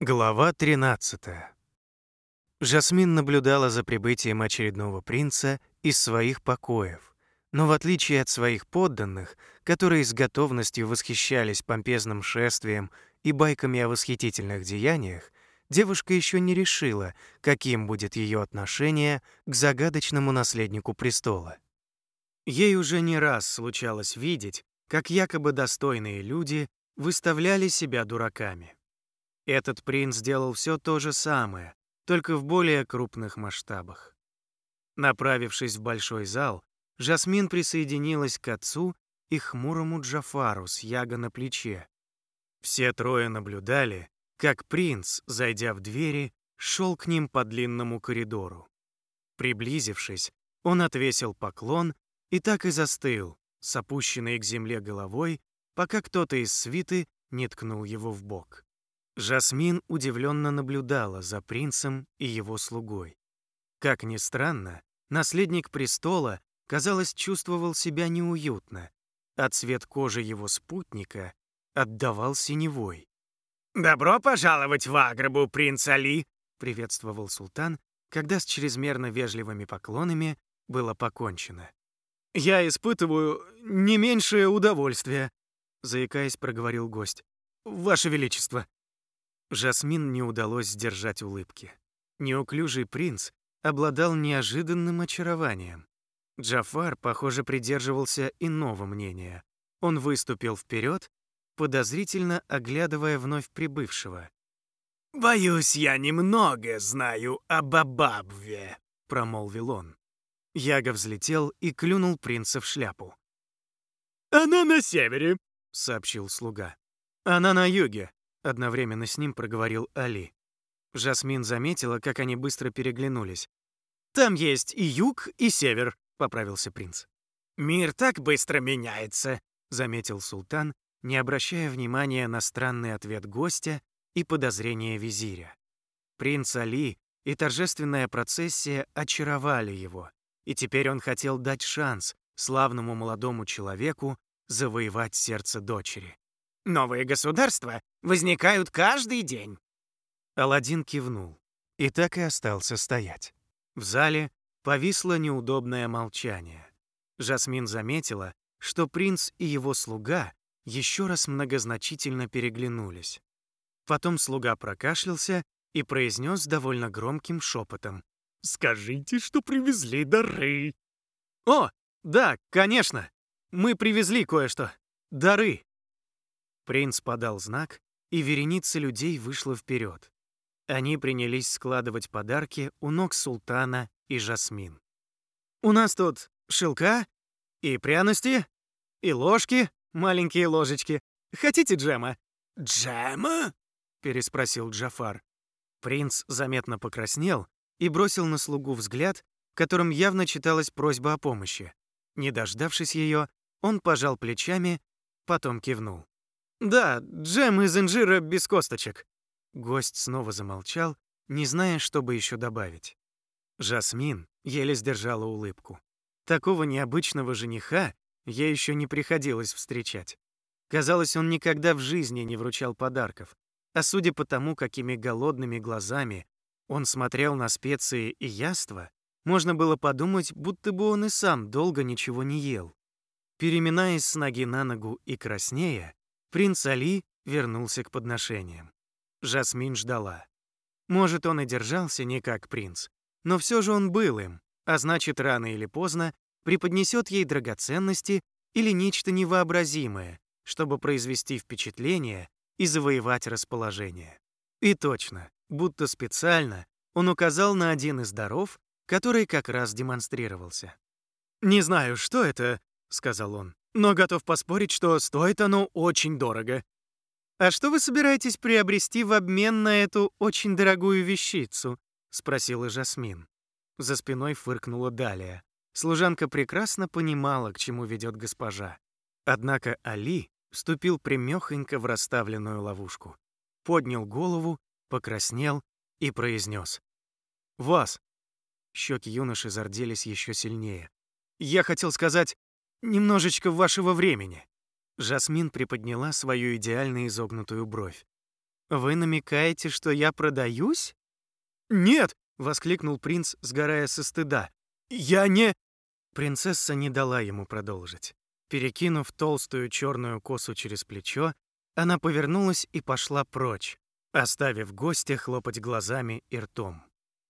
Глава 13. Жасмин наблюдала за прибытием очередного принца из своих покоев, но в отличие от своих подданных, которые с готовностью восхищались помпезным шествием и байками о восхитительных деяниях, девушка еще не решила, каким будет ее отношение к загадочному наследнику престола. Ей уже не раз случалось видеть, как якобы достойные люди выставляли себя дураками. Этот принц сделал все то же самое, только в более крупных масштабах. Направившись в большой зал, Жасмин присоединилась к отцу и хмурому Джафару с яга на плече. Все трое наблюдали, как принц, зайдя в двери, шел к ним по длинному коридору. Приблизившись, он отвесил поклон и так и застыл, с опущенной к земле головой, пока кто-то из свиты не ткнул его в бок. Жасмин удивленно наблюдала за принцем и его слугой. Как ни странно, наследник престола, казалось, чувствовал себя неуютно, а цвет кожи его спутника отдавал синевой. «Добро пожаловать в Аграбу, принц Али!» — приветствовал султан, когда с чрезмерно вежливыми поклонами было покончено. «Я испытываю не меньшее удовольствие», — заикаясь, проговорил гость. «Ваше Величество!» Жасмин не удалось сдержать улыбки. Неуклюжий принц обладал неожиданным очарованием. Джафар, похоже, придерживался иного мнения. Он выступил вперед, подозрительно оглядывая вновь прибывшего. «Боюсь, я немного знаю об Абабве», — промолвил он. Яга взлетел и клюнул принца в шляпу. «Она на севере», — сообщил слуга. «Она на юге», Одновременно с ним проговорил Али. Жасмин заметила, как они быстро переглянулись. «Там есть и юг, и север», — поправился принц. «Мир так быстро меняется», — заметил султан, не обращая внимания на странный ответ гостя и подозрения визиря. Принц Али и торжественная процессия очаровали его, и теперь он хотел дать шанс славному молодому человеку завоевать сердце дочери. Новые государства возникают каждый день. Аладдин кивнул и так и остался стоять. В зале повисло неудобное молчание. Жасмин заметила, что принц и его слуга еще раз многозначительно переглянулись. Потом слуга прокашлялся и произнес довольно громким шепотом. «Скажите, что привезли дары». «О, да, конечно. Мы привезли кое-что. Дары». Принц подал знак, и вереница людей вышла вперед. Они принялись складывать подарки у ног султана и Жасмин. «У нас тут шелка и пряности, и ложки, маленькие ложечки. Хотите джема?» «Джема?» — переспросил Джафар. Принц заметно покраснел и бросил на слугу взгляд, в котором явно читалась просьба о помощи. Не дождавшись ее, он пожал плечами, потом кивнул. «Да, джем из инжира без косточек». Гость снова замолчал, не зная, что бы еще добавить. Жасмин еле сдержала улыбку. Такого необычного жениха ей еще не приходилось встречать. Казалось, он никогда в жизни не вручал подарков, а судя по тому, какими голодными глазами он смотрел на специи и яства, можно было подумать, будто бы он и сам долго ничего не ел. Переминаясь с ноги на ногу и краснея, Принц Али вернулся к подношениям. Жасмин ждала. Может, он и держался не как принц, но все же он был им, а значит, рано или поздно преподнесет ей драгоценности или нечто невообразимое, чтобы произвести впечатление и завоевать расположение. И точно, будто специально, он указал на один из даров, который как раз демонстрировался. «Не знаю, что это», — сказал он но готов поспорить, что стоит оно очень дорого. «А что вы собираетесь приобрести в обмен на эту очень дорогую вещицу?» — спросила Жасмин. За спиной фыркнула Далия. Служанка прекрасно понимала, к чему ведет госпожа. Однако Али вступил примехонько в расставленную ловушку. Поднял голову, покраснел и произнес. «Вас!» Щеки юноши зарделись еще сильнее. «Я хотел сказать, Немножечко вашего времени. Жасмин приподняла свою идеально изогнутую бровь. Вы намекаете, что я продаюсь? Нет, воскликнул принц, сгорая со стыда. Я не Принцесса не дала ему продолжить. Перекинув толстую черную косу через плечо, она повернулась и пошла прочь, оставив гостя хлопать глазами и ртом.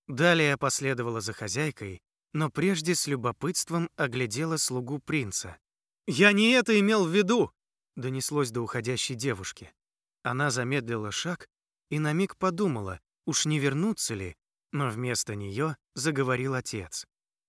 Далее последовала за хозяйкой, но прежде с любопытством оглядела слугу принца. «Я не это имел в виду!» — донеслось до уходящей девушки. Она замедлила шаг и на миг подумала, уж не вернуться ли, но вместо нее заговорил отец.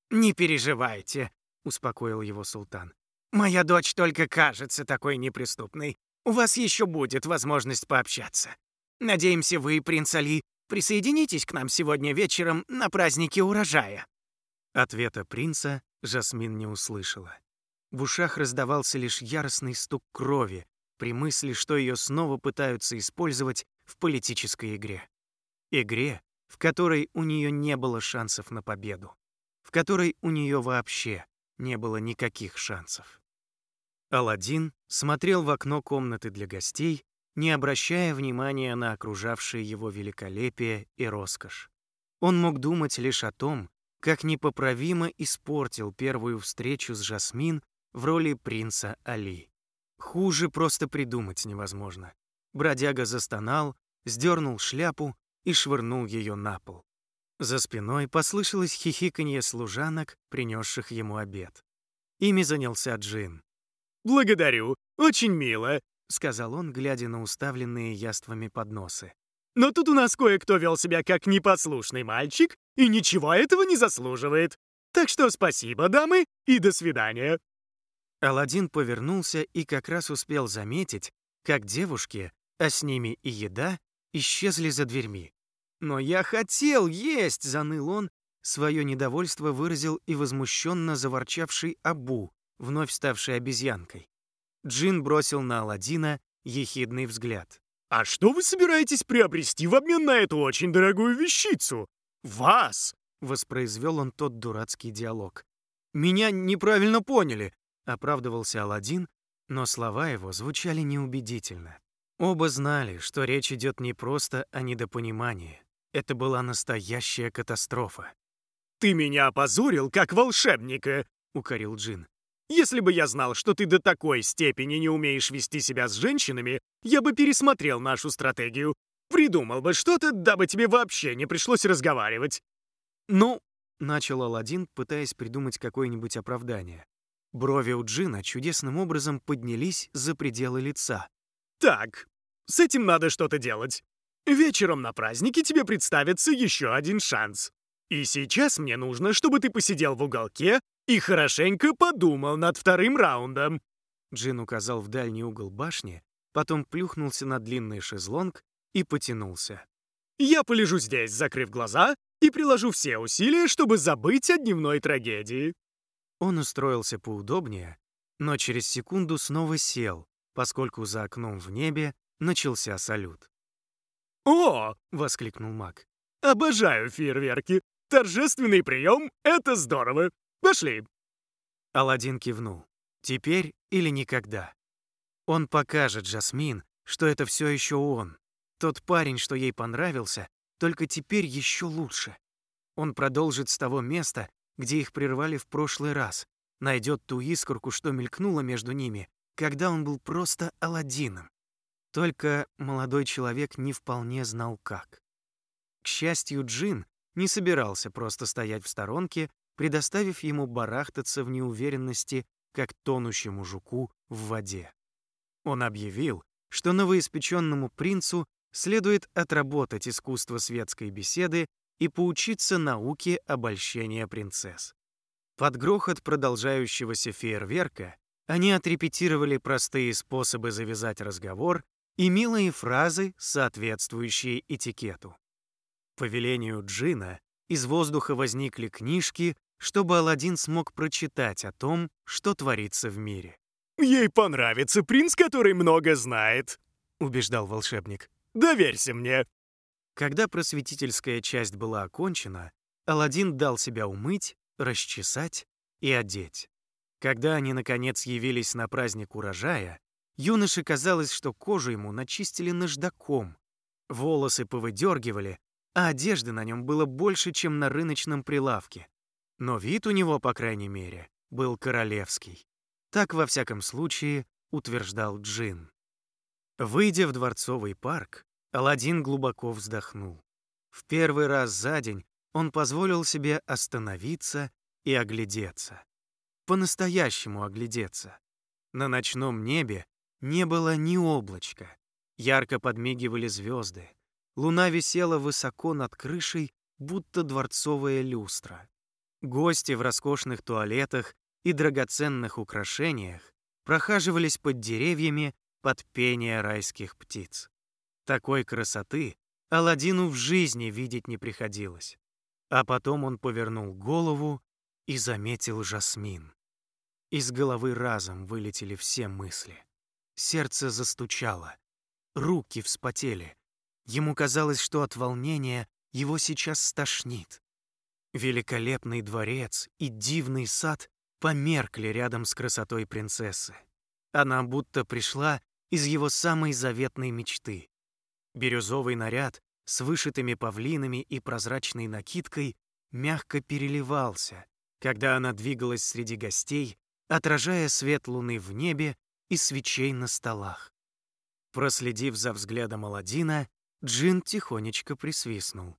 «Не переживайте», — успокоил его султан. «Моя дочь только кажется такой неприступной. У вас еще будет возможность пообщаться. Надеемся, вы, принц Али, присоединитесь к нам сегодня вечером на празднике урожая». Ответа принца Жасмин не услышала. В ушах раздавался лишь яростный стук крови при мысли, что ее снова пытаются использовать в политической игре. Игре, в которой у нее не было шансов на победу, в которой у нее вообще не было никаких шансов. Аладдин смотрел в окно комнаты для гостей, не обращая внимания на окружавшее его великолепие и роскошь. Он мог думать лишь о том, как непоправимо испортил первую встречу с Жасмин в роли принца Али. Хуже просто придумать невозможно. Бродяга застонал, сдернул шляпу и швырнул ее на пол. За спиной послышалось хихиканье служанок, принесших ему обед. Ими занялся Джин. «Благодарю, очень мило», — сказал он, глядя на уставленные яствами подносы. «Но тут у нас кое-кто вел себя как непослушный мальчик и ничего этого не заслуживает. Так что спасибо, дамы, и до свидания». Аладдин повернулся и как раз успел заметить, как девушки, а с ними и еда, исчезли за дверьми. «Но я хотел есть!» — заныл он. Свое недовольство выразил и возмущенно заворчавший Абу, вновь ставший обезьянкой. Джин бросил на Аладдина ехидный взгляд. «А что вы собираетесь приобрести в обмен на эту очень дорогую вещицу? Вас!» — воспроизвел он тот дурацкий диалог. «Меня неправильно поняли», — оправдывался Аладдин, но слова его звучали неубедительно. Оба знали, что речь идет не просто о недопонимании. Это была настоящая катастрофа. «Ты меня опозорил, как волшебника!» — укорил Джин. Если бы я знал, что ты до такой степени не умеешь вести себя с женщинами, я бы пересмотрел нашу стратегию. Придумал бы что-то, дабы тебе вообще не пришлось разговаривать». «Ну», — начал Аладдин, пытаясь придумать какое-нибудь оправдание. Брови у Джина чудесным образом поднялись за пределы лица. «Так, с этим надо что-то делать. Вечером на празднике тебе представится еще один шанс. И сейчас мне нужно, чтобы ты посидел в уголке и хорошенько подумал над вторым раундом». Джин указал в дальний угол башни, потом плюхнулся на длинный шезлонг и потянулся. «Я полежу здесь, закрыв глаза, и приложу все усилия, чтобы забыть о дневной трагедии». Он устроился поудобнее, но через секунду снова сел, поскольку за окном в небе начался салют. «О!» — воскликнул маг. «Обожаю фейерверки! Торжественный прием — это здорово! Пошли!» Аладдин кивнул. «Теперь или никогда?» Он покажет Жасмин, что это все еще он. Тот парень, что ей понравился, только теперь еще лучше. Он продолжит с того места, где их прервали в прошлый раз, найдет ту искорку, что мелькнула между ними, когда он был просто Аладдином. Только молодой человек не вполне знал как. К счастью, Джин не собирался просто стоять в сторонке предоставив ему барахтаться в неуверенности, как тонущему жуку в воде. Он объявил, что новоиспеченному принцу следует отработать искусство светской беседы и поучиться науке обольщения принцесс. Под грохот продолжающегося фейерверка они отрепетировали простые способы завязать разговор и милые фразы, соответствующие этикету. По велению Джина из воздуха возникли книжки, чтобы Аладдин смог прочитать о том, что творится в мире. «Ей понравится принц, который много знает», — убеждал волшебник. «Доверься мне». Когда просветительская часть была окончена, Аладдин дал себя умыть, расчесать и одеть. Когда они, наконец, явились на праздник урожая, юноше казалось, что кожу ему начистили наждаком. Волосы повыдергивали, а одежды на нем было больше, чем на рыночном прилавке. Но вид у него, по крайней мере, был королевский. Так, во всяком случае, утверждал Джин. Выйдя в дворцовый парк, Аладдин глубоко вздохнул. В первый раз за день он позволил себе остановиться и оглядеться. По-настоящему оглядеться. На ночном небе не было ни облачка. Ярко подмигивали звезды. Луна висела высоко над крышей, будто дворцовая люстра. Гости в роскошных туалетах и драгоценных украшениях прохаживались под деревьями под пение райских птиц. Такой красоты Аладдину в жизни видеть не приходилось. А потом он повернул голову и заметил Жасмин. Из головы разом вылетели все мысли. Сердце застучало, руки вспотели. Ему казалось, что от волнения его сейчас стошнит. Великолепный дворец и дивный сад померкли рядом с красотой принцессы. Она будто пришла из его самой заветной мечты. Бирюзовый наряд с вышитыми павлинами и прозрачной накидкой мягко переливался, когда она двигалась среди гостей, отражая свет луны в небе и свечей на столах. Проследив за взглядом Аладдина, Джин тихонечко присвистнул.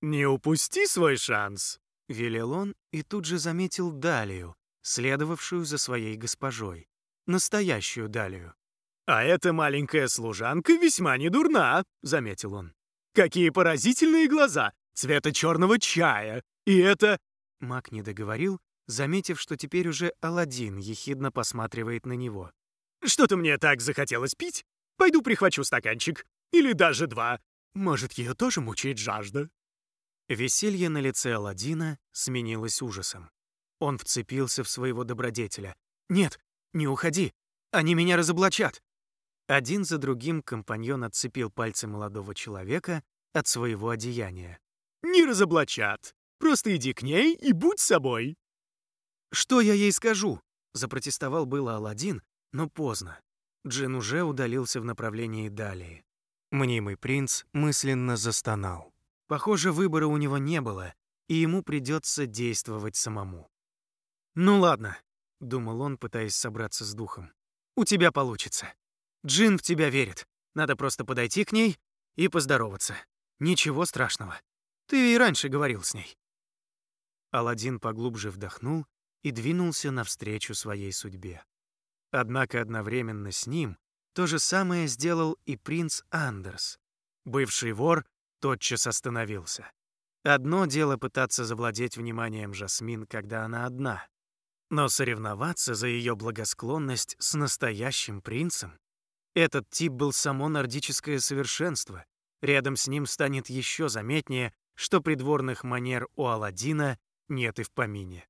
«Не упусти свой шанс!» — велел он и тут же заметил Далию, следовавшую за своей госпожой. Настоящую Далию. «А эта маленькая служанка весьма недурна», — заметил он. «Какие поразительные глаза! Цвета черного чая! И это...» Мак не договорил, заметив, что теперь уже Аладдин ехидно посматривает на него. «Что-то мне так захотелось пить. Пойду прихвачу стаканчик. Или даже два. Может, ее тоже мучает жажда?» Веселье на лице Аладдина сменилось ужасом. Он вцепился в своего добродетеля. «Нет, не уходи! Они меня разоблачат!» Один за другим компаньон отцепил пальцы молодого человека от своего одеяния. «Не разоблачат! Просто иди к ней и будь собой!» «Что я ей скажу?» — запротестовал было Аладдин, но поздно. Джин уже удалился в направлении Далии. Мнимый принц мысленно застонал. Похоже, выбора у него не было, и ему придется действовать самому. «Ну ладно», — думал он, пытаясь собраться с духом. «У тебя получится. Джин в тебя верит. Надо просто подойти к ней и поздороваться. Ничего страшного. Ты и раньше говорил с ней». Аладдин поглубже вдохнул и двинулся навстречу своей судьбе. Однако одновременно с ним то же самое сделал и принц Андерс. Бывший вор тотчас остановился. Одно дело пытаться завладеть вниманием Жасмин, когда она одна, но соревноваться за ее благосклонность с настоящим принцем? Этот тип был само нордическое совершенство. Рядом с ним станет еще заметнее, что придворных манер у Аладдина нет и в помине.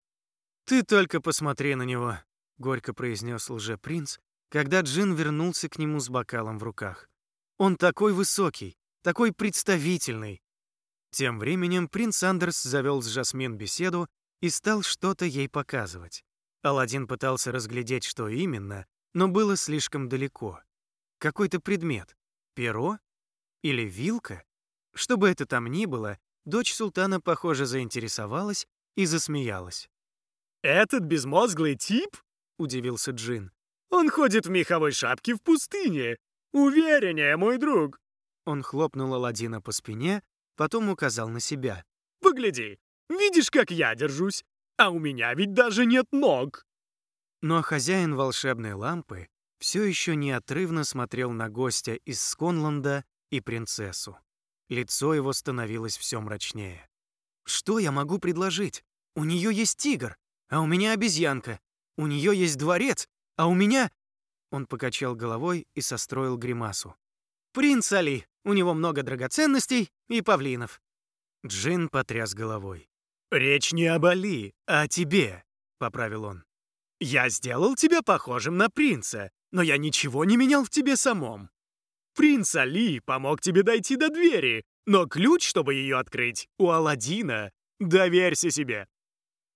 «Ты только посмотри на него», — горько произнес лжепринц, когда Джин вернулся к нему с бокалом в руках. «Он такой высокий, такой представительный. Тем временем принц Андерс завел с Жасмин беседу и стал что-то ей показывать. Аладдин пытался разглядеть, что именно, но было слишком далеко. Какой-то предмет. Перо? Или вилка? Что бы это там ни было, дочь султана, похоже, заинтересовалась и засмеялась. «Этот безмозглый тип?» — удивился Джин. «Он ходит в меховой шапке в пустыне. Увереннее, мой друг. Он хлопнул Аладдина по спине, потом указал на себя. «Погляди, видишь, как я держусь? А у меня ведь даже нет ног!» Но хозяин волшебной лампы все еще неотрывно смотрел на гостя из Сконланда и принцессу. Лицо его становилось все мрачнее. «Что я могу предложить? У нее есть тигр, а у меня обезьянка. У нее есть дворец, а у меня...» Он покачал головой и состроил гримасу. «Принц Али, у него много драгоценностей и павлинов». Джин потряс головой. «Речь не об Али, а о тебе», — поправил он. «Я сделал тебя похожим на принца, но я ничего не менял в тебе самом. Принц Али помог тебе дойти до двери, но ключ, чтобы ее открыть, у Аладдина. Доверься себе».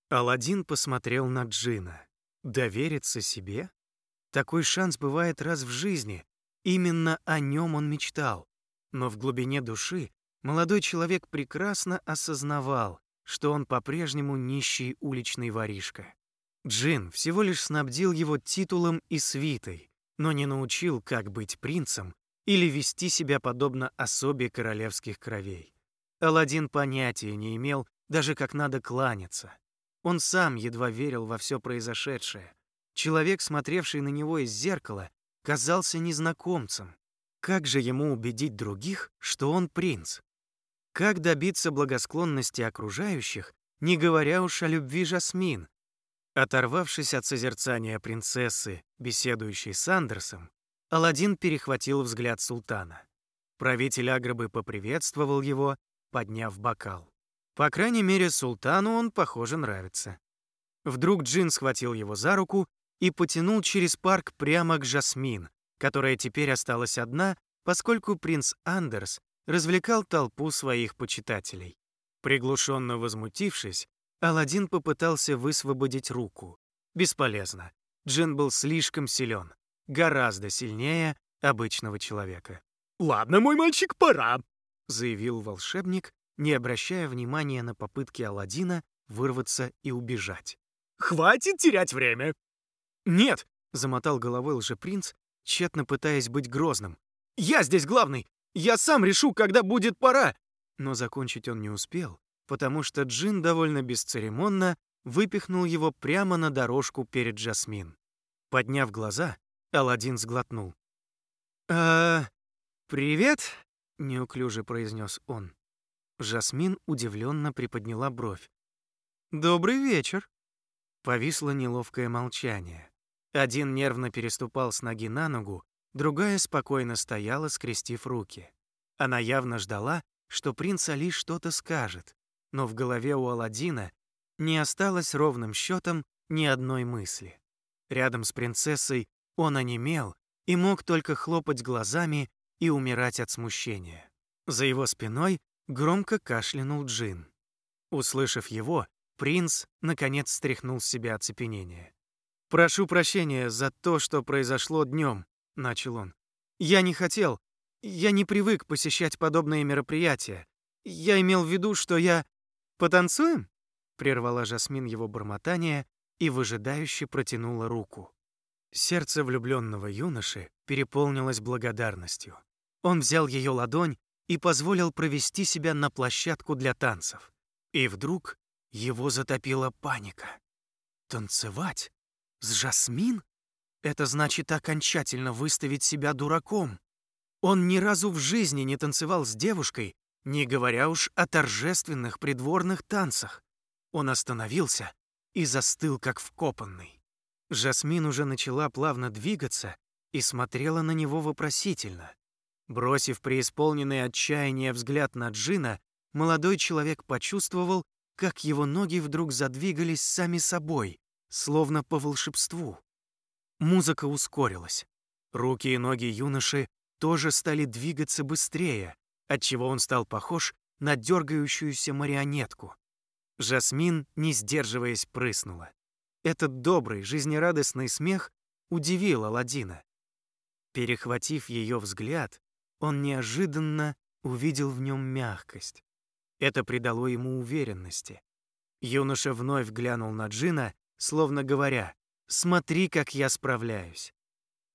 Аладдин посмотрел на Джина. «Довериться себе? Такой шанс бывает раз в жизни. Именно о нем он мечтал. Но в глубине души молодой человек прекрасно осознавал, что он по-прежнему нищий уличный воришка. Джин всего лишь снабдил его титулом и свитой, но не научил, как быть принцем или вести себя подобно особе королевских кровей. Аладдин понятия не имел, даже как надо кланяться. Он сам едва верил во все произошедшее. Человек, смотревший на него из зеркала, казался незнакомцем. Как же ему убедить других, что он принц? Как добиться благосклонности окружающих, не говоря уж о любви Жасмин, Оторвавшись от созерцания принцессы, беседующей с Андерсом, Аладдин перехватил взгляд султана. Правитель Аграбы поприветствовал его, подняв бокал. По крайней мере, султану он, похоже, нравится. Вдруг Джин схватил его за руку и потянул через парк прямо к Жасмин, которая теперь осталась одна, поскольку принц Андерс развлекал толпу своих почитателей. Приглушенно возмутившись, Аладдин попытался высвободить руку. Бесполезно. Джин был слишком силен, гораздо сильнее обычного человека. «Ладно, мой мальчик, пора», — заявил волшебник, не обращая внимания на попытки Аладдина вырваться и убежать. «Хватит терять время!» «Нет!» — замотал головой лжепринц, тщетно пытаясь быть грозным. «Я здесь главный! Я сам решу, когда будет пора!» Но закончить он не успел, потому что Джин довольно бесцеремонно выпихнул его прямо на дорожку перед Жасмин. Подняв глаза, Аладдин сглотнул. «Э, привет», — неуклюже произнес он. Жасмин удивленно приподняла бровь. «Добрый вечер». Повисло неловкое молчание. Один нервно переступал с ноги на ногу, другая спокойно стояла, скрестив руки. Она явно ждала, что принц Али что-то скажет, но в голове у Аладдина не осталось ровным счетом ни одной мысли. Рядом с принцессой он онемел и мог только хлопать глазами и умирать от смущения. За его спиной громко кашлянул Джин. Услышав его, принц наконец стряхнул с себя оцепенение. «Прошу прощения за то, что произошло днем», — начал он. «Я не хотел, я не привык посещать подобные мероприятия. Я имел в виду, что я...» «Потанцуем?» — прервала Жасмин его бормотание и выжидающе протянула руку. Сердце влюбленного юноши переполнилось благодарностью. Он взял ее ладонь и позволил провести себя на площадку для танцев. И вдруг его затопила паника. Танцевать? С Жасмин? Это значит окончательно выставить себя дураком. Он ни разу в жизни не танцевал с девушкой, не говоря уж о торжественных придворных танцах. Он остановился и застыл, как вкопанный. Жасмин уже начала плавно двигаться и смотрела на него вопросительно. Бросив преисполненный отчаяния взгляд на Джина, молодой человек почувствовал, как его ноги вдруг задвигались сами собой, словно по волшебству. Музыка ускорилась. Руки и ноги юноши тоже стали двигаться быстрее, отчего он стал похож на дергающуюся марионетку. Жасмин, не сдерживаясь, прыснула. Этот добрый, жизнерадостный смех удивил Аладдина. Перехватив ее взгляд, он неожиданно увидел в нем мягкость. Это придало ему уверенности. Юноша вновь глянул на Джина, словно говоря, «Смотри, как я справляюсь».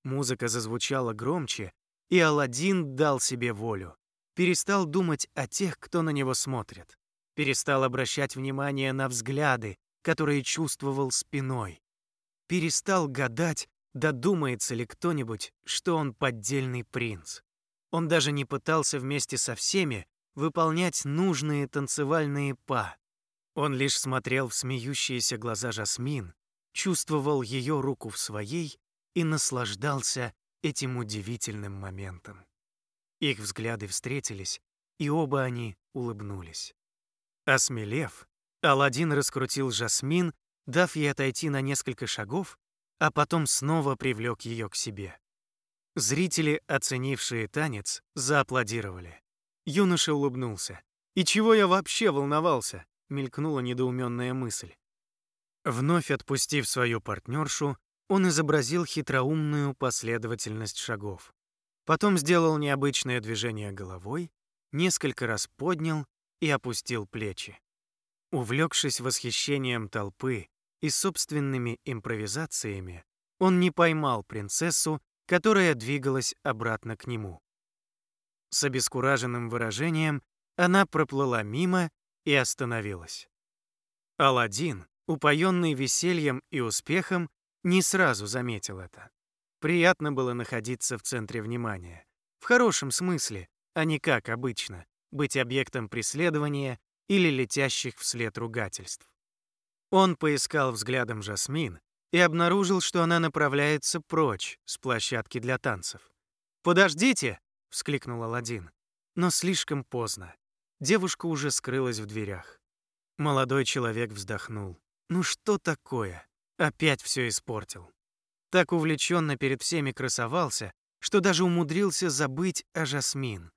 Музыка зазвучала громче, и Аладдин дал себе волю перестал думать о тех, кто на него смотрит, перестал обращать внимание на взгляды, которые чувствовал спиной, перестал гадать, додумается ли кто-нибудь, что он поддельный принц. Он даже не пытался вместе со всеми выполнять нужные танцевальные па. Он лишь смотрел в смеющиеся глаза Жасмин, чувствовал ее руку в своей и наслаждался этим удивительным моментом. Их взгляды встретились, и оба они улыбнулись. Осмелев, Аладдин раскрутил Жасмин, дав ей отойти на несколько шагов, а потом снова привлек ее к себе. Зрители, оценившие танец, зааплодировали. Юноша улыбнулся. «И чего я вообще волновался?» — мелькнула недоуменная мысль. Вновь отпустив свою партнершу, он изобразил хитроумную последовательность шагов. Потом сделал необычное движение головой, несколько раз поднял и опустил плечи. Увлекшись восхищением толпы и собственными импровизациями, он не поймал принцессу, которая двигалась обратно к нему. С обескураженным выражением она проплыла мимо и остановилась. Аладдин, упоенный весельем и успехом, не сразу заметил это. Приятно было находиться в центре внимания. В хорошем смысле, а не как обычно, быть объектом преследования или летящих вслед ругательств. Он поискал взглядом Жасмин и обнаружил, что она направляется прочь с площадки для танцев. «Подождите!» — вскликнул Аладдин. Но слишком поздно. Девушка уже скрылась в дверях. Молодой человек вздохнул. «Ну что такое? Опять все испортил». Так увлеченно перед всеми красовался, что даже умудрился забыть о Жасмин.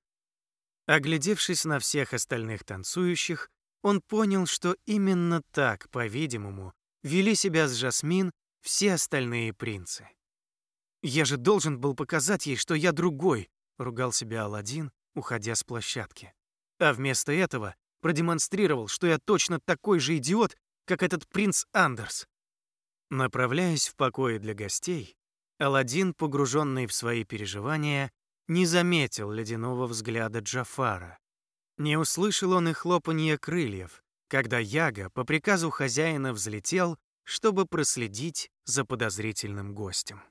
Оглядевшись на всех остальных танцующих, он понял, что именно так, по-видимому, вели себя с Жасмин все остальные принцы. «Я же должен был показать ей, что я другой», — ругал себя Аладдин, уходя с площадки. А вместо этого продемонстрировал, что я точно такой же идиот, как этот принц Андерс. Направляясь в покое для гостей, Аладдин, погруженный в свои переживания, не заметил ледяного взгляда Джафара. Не услышал он и хлопанье крыльев, когда Яга по приказу хозяина взлетел, чтобы проследить за подозрительным гостем.